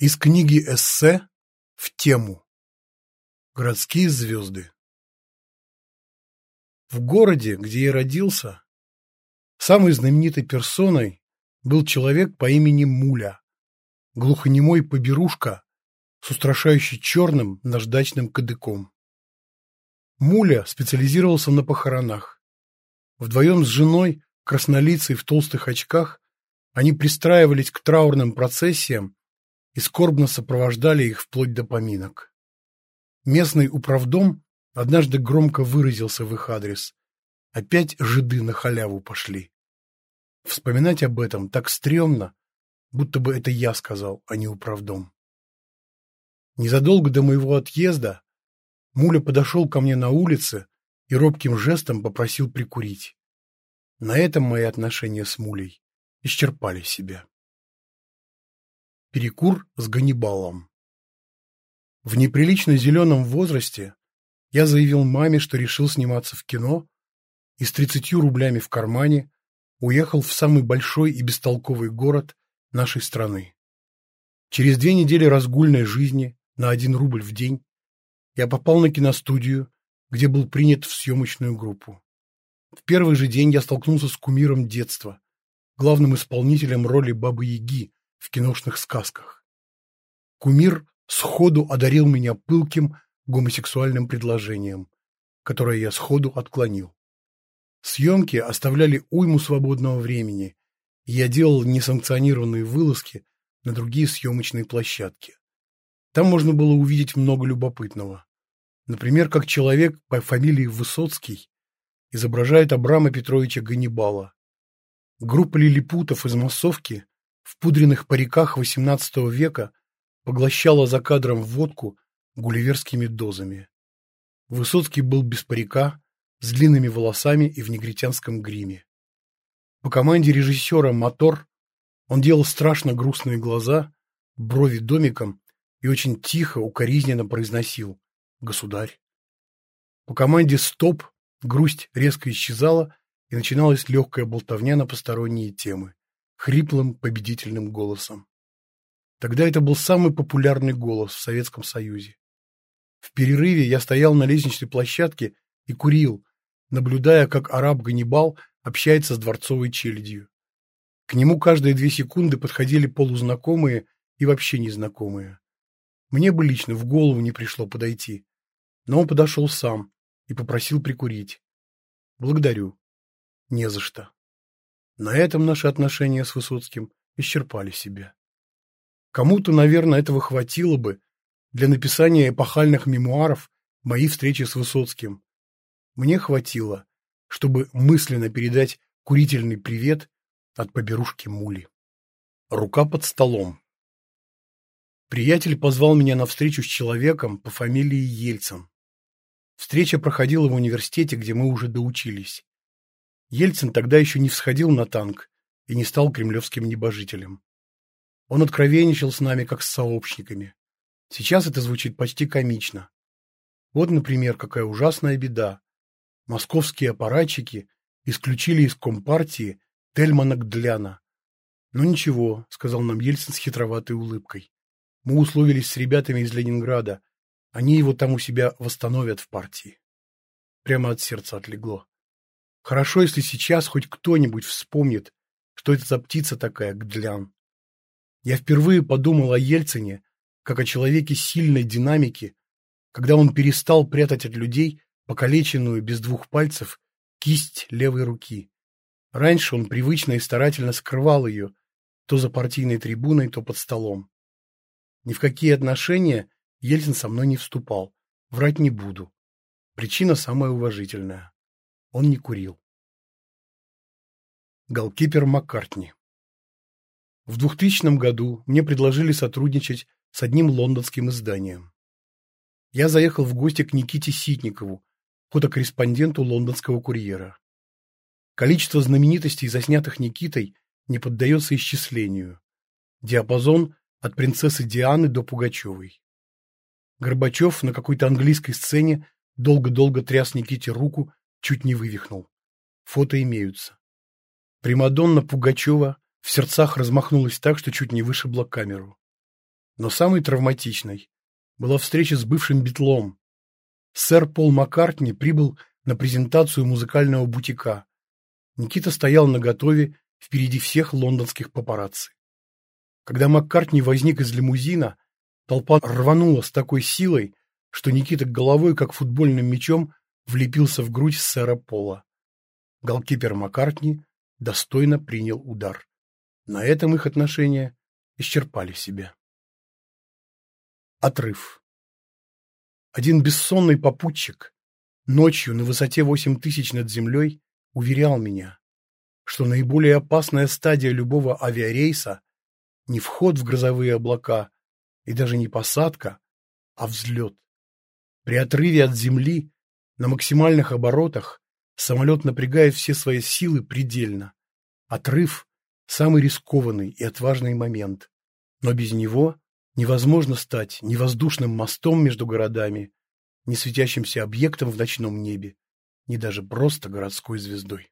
Из книги эссе в тему «Городские звезды». В городе, где я родился, самой знаменитой персоной был человек по имени Муля, глухонемой поберушка с устрашающе черным наждачным кадыком. Муля специализировался на похоронах. Вдвоем с женой, краснолицей в толстых очках, они пристраивались к траурным процессиям и скорбно сопровождали их вплоть до поминок. Местный управдом однажды громко выразился в их адрес. Опять жиды на халяву пошли. Вспоминать об этом так стрёмно, будто бы это я сказал, а не управдом. Незадолго до моего отъезда Муля подошел ко мне на улице и робким жестом попросил прикурить. На этом мои отношения с Мулей исчерпали себя. Перекур с Ганнибалом. В неприлично зеленом возрасте я заявил маме, что решил сниматься в кино, и с тридцатью рублями в кармане уехал в самый большой и бестолковый город нашей страны. Через две недели разгульной жизни на один рубль в день я попал на киностудию, где был принят в съемочную группу. В первый же день я столкнулся с кумиром детства, главным исполнителем роли Бабы-Яги в киношных сказках. Кумир сходу одарил меня пылким гомосексуальным предложением, которое я сходу отклонил. Съемки оставляли уйму свободного времени, и я делал несанкционированные вылазки на другие съемочные площадки. Там можно было увидеть много любопытного. Например, как человек по фамилии Высоцкий изображает Абрама Петровича Ганнибала. Группа лилипутов из массовки в пудренных париках XVIII века поглощала за кадром водку гулливерскими дозами. Высоцкий был без парика, с длинными волосами и в негритянском гриме. По команде режиссера «Мотор» он делал страшно грустные глаза, брови домиком и очень тихо, укоризненно произносил «Государь». По команде «Стоп» грусть резко исчезала, и начиналась легкая болтовня на посторонние темы хриплым победительным голосом. Тогда это был самый популярный голос в Советском Союзе. В перерыве я стоял на лестничной площадке и курил, наблюдая, как араб Ганнибал общается с дворцовой челядью. К нему каждые две секунды подходили полузнакомые и вообще незнакомые. Мне бы лично в голову не пришло подойти, но он подошел сам и попросил прикурить. Благодарю. Не за что. На этом наши отношения с Высоцким исчерпали себя. Кому-то, наверное, этого хватило бы для написания эпохальных мемуаров моей встречи с Высоцким. Мне хватило, чтобы мысленно передать курительный привет от поберушки Мули. Рука под столом. Приятель позвал меня на встречу с человеком по фамилии Ельцин. Встреча проходила в университете, где мы уже доучились. Ельцин тогда еще не всходил на танк и не стал кремлевским небожителем. Он откровенничал с нами, как с сообщниками. Сейчас это звучит почти комично. Вот, например, какая ужасная беда. Московские аппаратчики исключили из Компартии Тельмана Гдляна. «Ну ничего», — сказал нам Ельцин с хитроватой улыбкой. «Мы условились с ребятами из Ленинграда. Они его там у себя восстановят в партии». Прямо от сердца отлегло. Хорошо, если сейчас хоть кто-нибудь вспомнит, что это за птица такая, Гдлян. Я впервые подумал о Ельцине, как о человеке сильной динамики, когда он перестал прятать от людей покалеченную без двух пальцев кисть левой руки. Раньше он привычно и старательно скрывал ее, то за партийной трибуной, то под столом. Ни в какие отношения Ельцин со мной не вступал, врать не буду. Причина самая уважительная. Он не курил. Голкипер Маккартни В 2000 году мне предложили сотрудничать с одним лондонским изданием. Я заехал в гости к Никите Ситникову, фотокорреспонденту лондонского курьера. Количество знаменитостей, заснятых Никитой, не поддается исчислению. Диапазон от принцессы Дианы до Пугачевой. Горбачев на какой-то английской сцене долго-долго тряс Никите руку Чуть не вывихнул. Фото имеются. Примадонна Пугачева в сердцах размахнулась так, что чуть не вышибла камеру. Но самой травматичной была встреча с бывшим битлом. Сэр Пол Маккартни прибыл на презентацию музыкального бутика. Никита стоял наготове впереди всех лондонских папарацци. Когда Маккартни возник из лимузина, толпа рванула с такой силой, что Никита головой, как футбольным мячом, влепился в грудь сэра Пола. Голкипер Маккартни достойно принял удар. На этом их отношения исчерпали себя. Отрыв. Один бессонный попутчик ночью на высоте 8 тысяч над землей уверял меня, что наиболее опасная стадия любого авиарейса не вход в грозовые облака и даже не посадка, а взлет. При отрыве от земли на максимальных оборотах самолет напрягает все свои силы предельно. Отрыв – самый рискованный и отважный момент. Но без него невозможно стать ни воздушным мостом между городами, ни светящимся объектом в ночном небе, ни даже просто городской звездой.